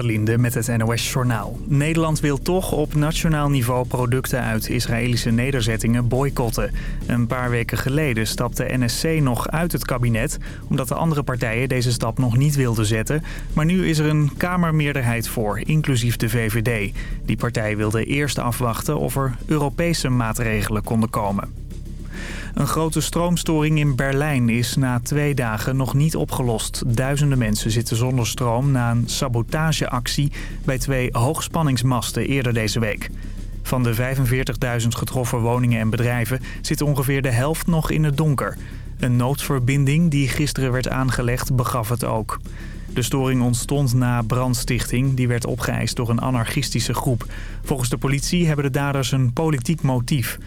Linde met het NOS-journaal. Nederland wil toch op nationaal niveau producten uit Israëlische nederzettingen boycotten. Een paar weken geleden stapte NSC nog uit het kabinet... omdat de andere partijen deze stap nog niet wilden zetten. Maar nu is er een Kamermeerderheid voor, inclusief de VVD. Die partij wilde eerst afwachten of er Europese maatregelen konden komen. Een grote stroomstoring in Berlijn is na twee dagen nog niet opgelost. Duizenden mensen zitten zonder stroom na een sabotageactie bij twee hoogspanningsmasten eerder deze week. Van de 45.000 getroffen woningen en bedrijven zit ongeveer de helft nog in het donker. Een noodverbinding die gisteren werd aangelegd begaf het ook. De storing ontstond na brandstichting. Die werd opgeëist door een anarchistische groep. Volgens de politie hebben de daders een politiek motief.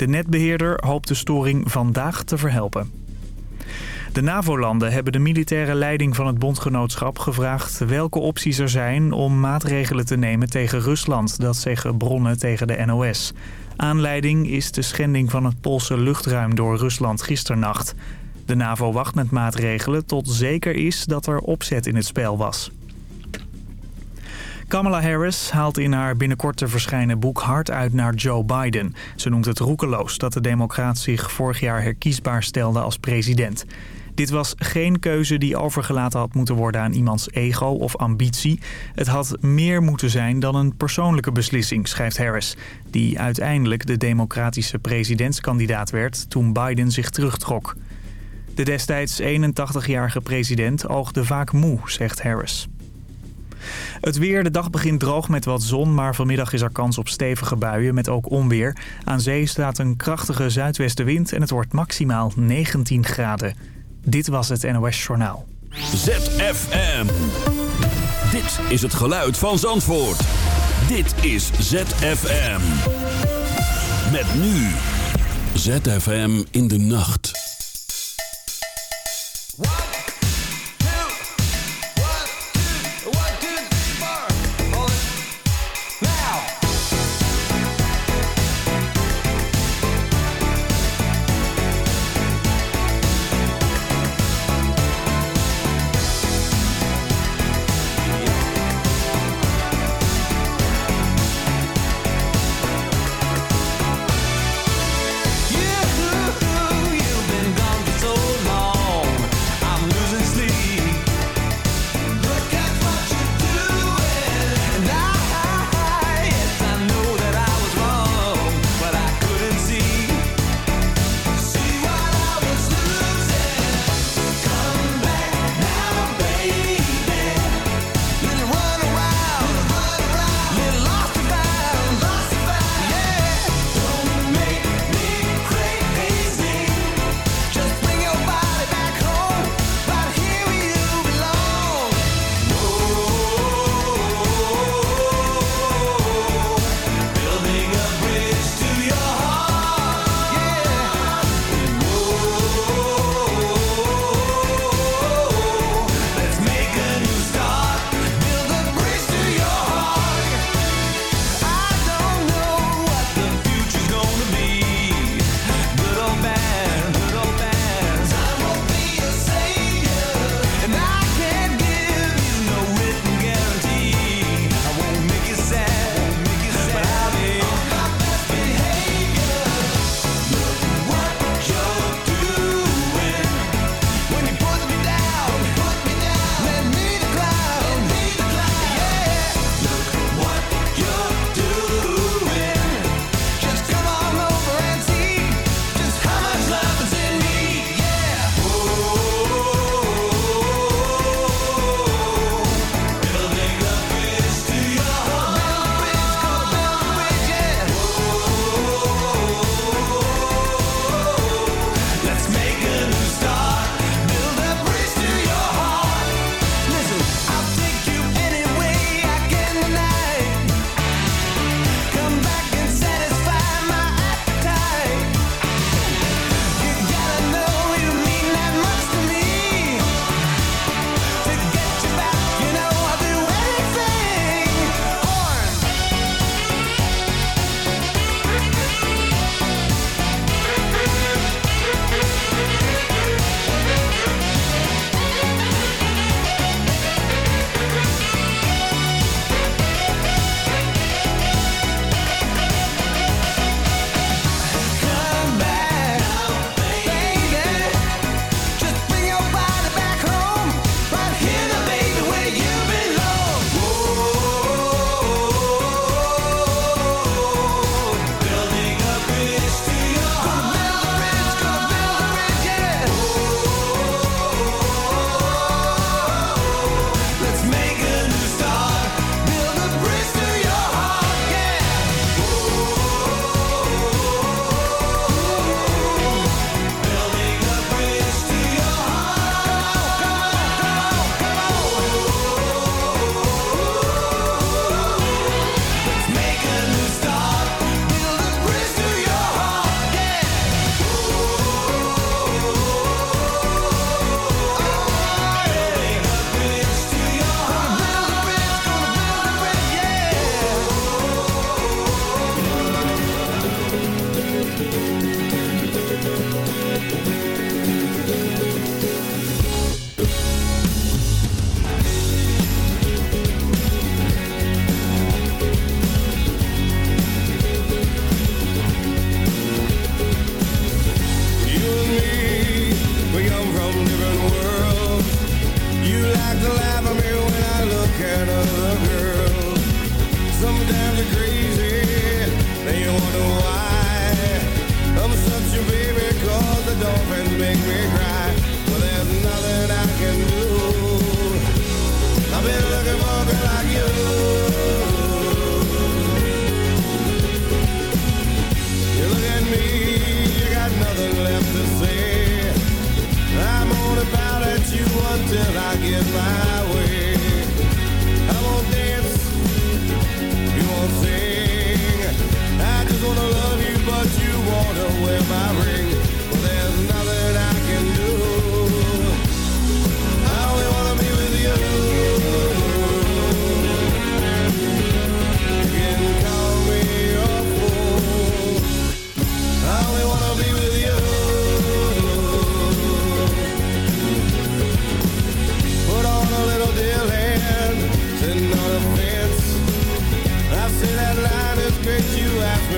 De netbeheerder hoopt de storing vandaag te verhelpen. De NAVO-landen hebben de militaire leiding van het bondgenootschap gevraagd welke opties er zijn om maatregelen te nemen tegen Rusland. Dat zeggen bronnen tegen de NOS. Aanleiding is de schending van het Poolse luchtruim door Rusland gisternacht. De NAVO wacht met maatregelen tot zeker is dat er opzet in het spel was. Kamala Harris haalt in haar binnenkort te verschijnen boek hard uit naar Joe Biden. Ze noemt het roekeloos dat de democraat zich vorig jaar herkiesbaar stelde als president. Dit was geen keuze die overgelaten had moeten worden aan iemands ego of ambitie. Het had meer moeten zijn dan een persoonlijke beslissing, schrijft Harris. Die uiteindelijk de democratische presidentskandidaat werd toen Biden zich terugtrok. De destijds 81-jarige president oogde vaak moe, zegt Harris. Het weer, de dag begint droog met wat zon, maar vanmiddag is er kans op stevige buien met ook onweer. Aan zee staat een krachtige zuidwestenwind en het wordt maximaal 19 graden. Dit was het NOS Journaal. ZFM. Dit is het geluid van Zandvoort. Dit is ZFM. Met nu. ZFM in de nacht.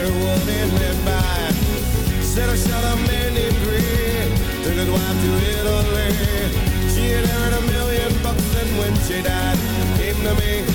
er one in by. Said I shot a man in Green, took his wife to Italy. She inherited a million bucks and when she died, came to me.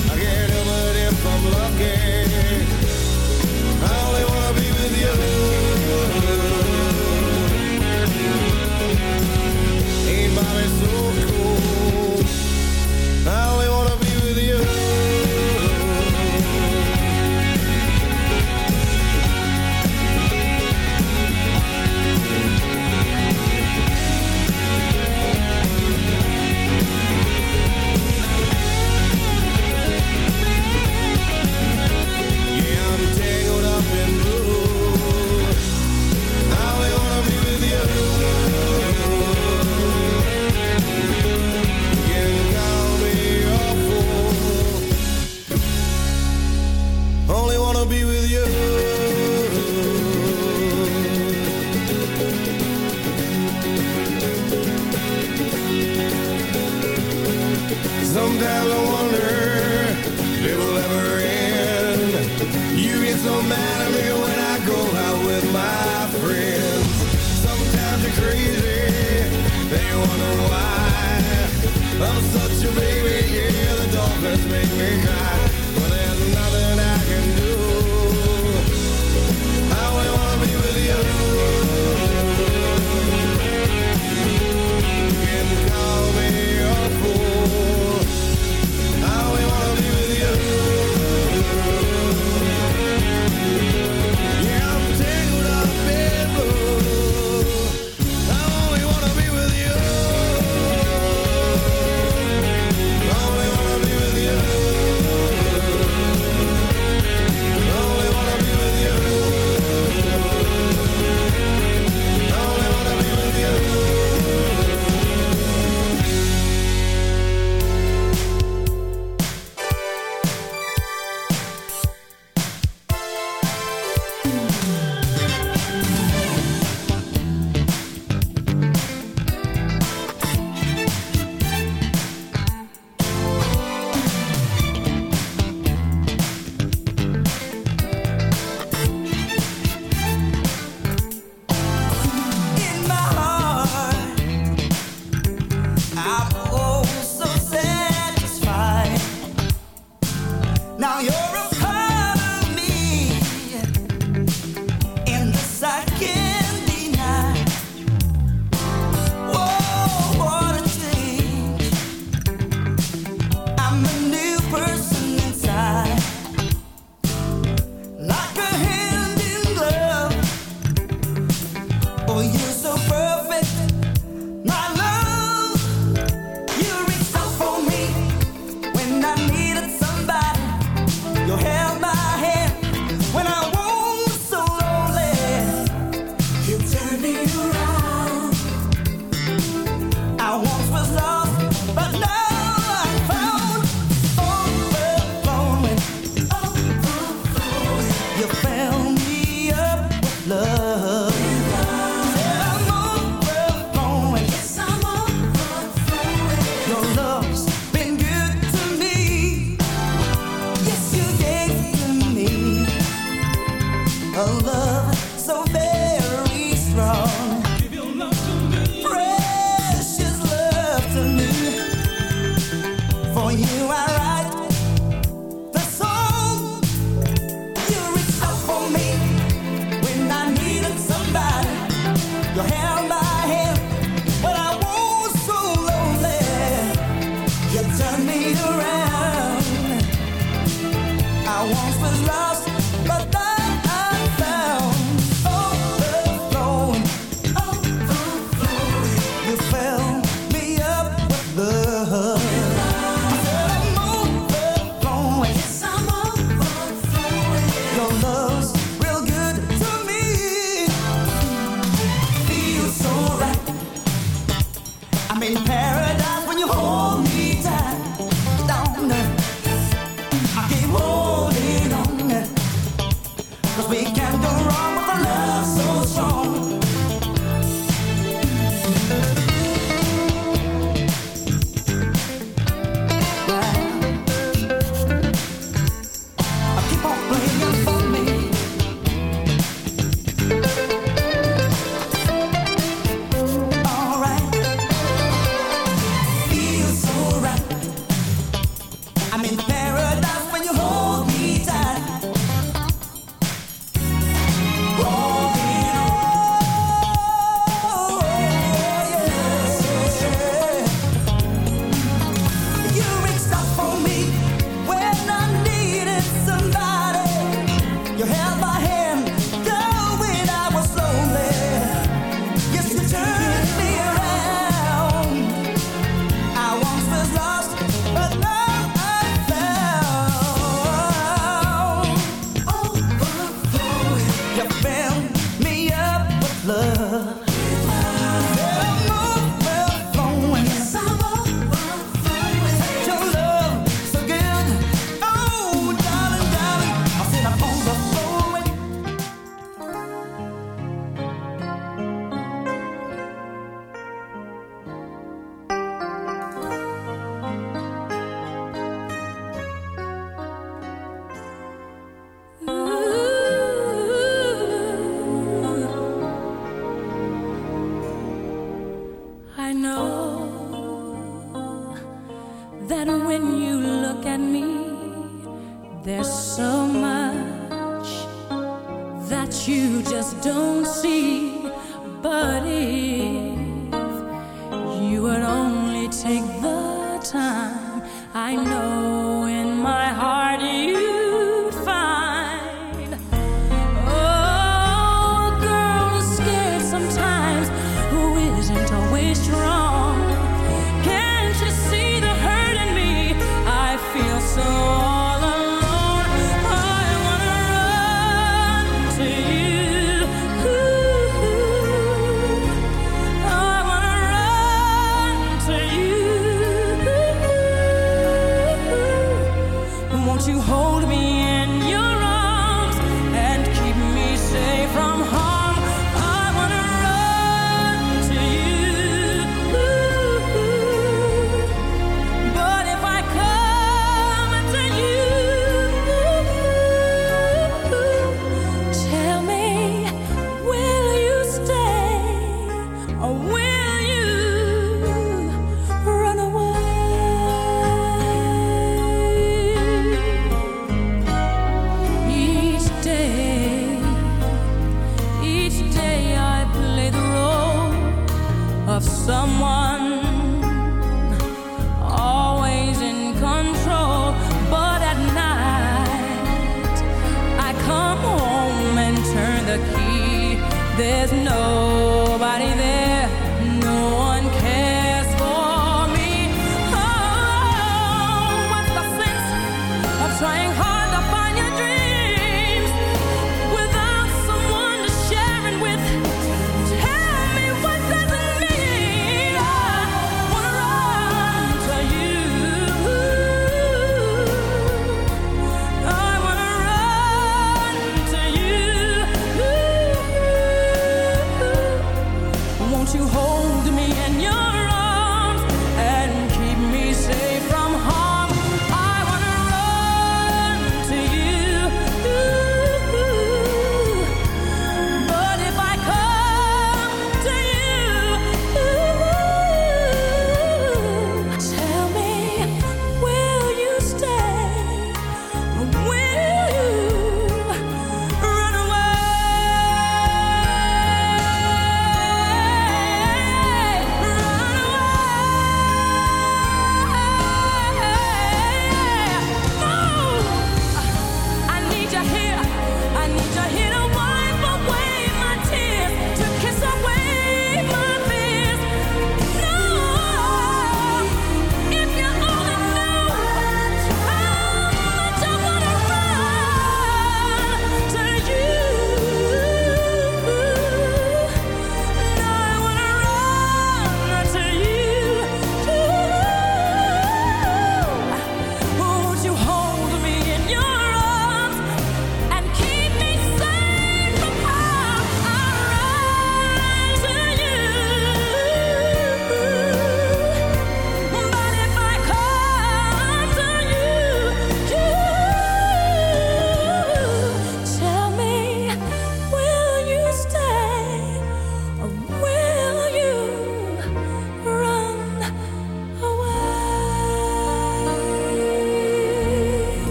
Oh, love.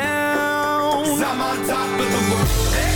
down. i I'm on top of the world.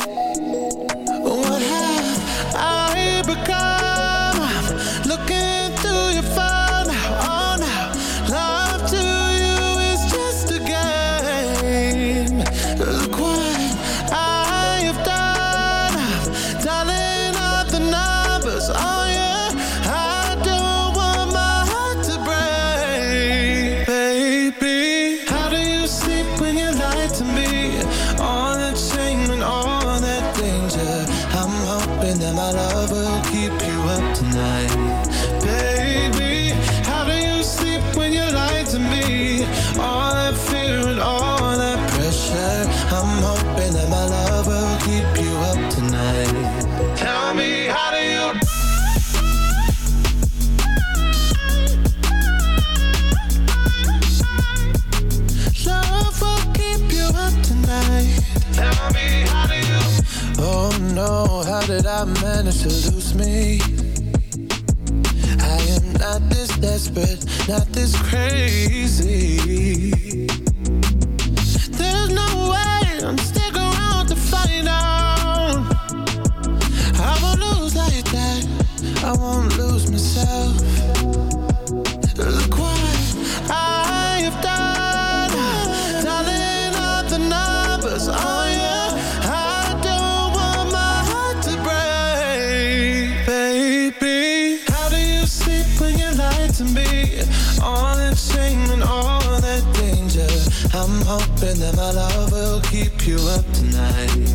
Love will keep you up tonight.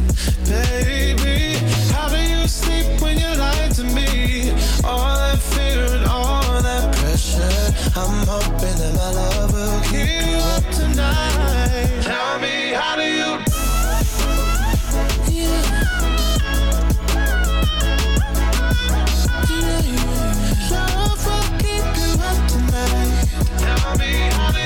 Baby, how do you sleep when you to me? All that fear and all that pressure. I'm hoping that my love will keep you up tonight tell me how do you love for keep you up tonight. Tell me, how do you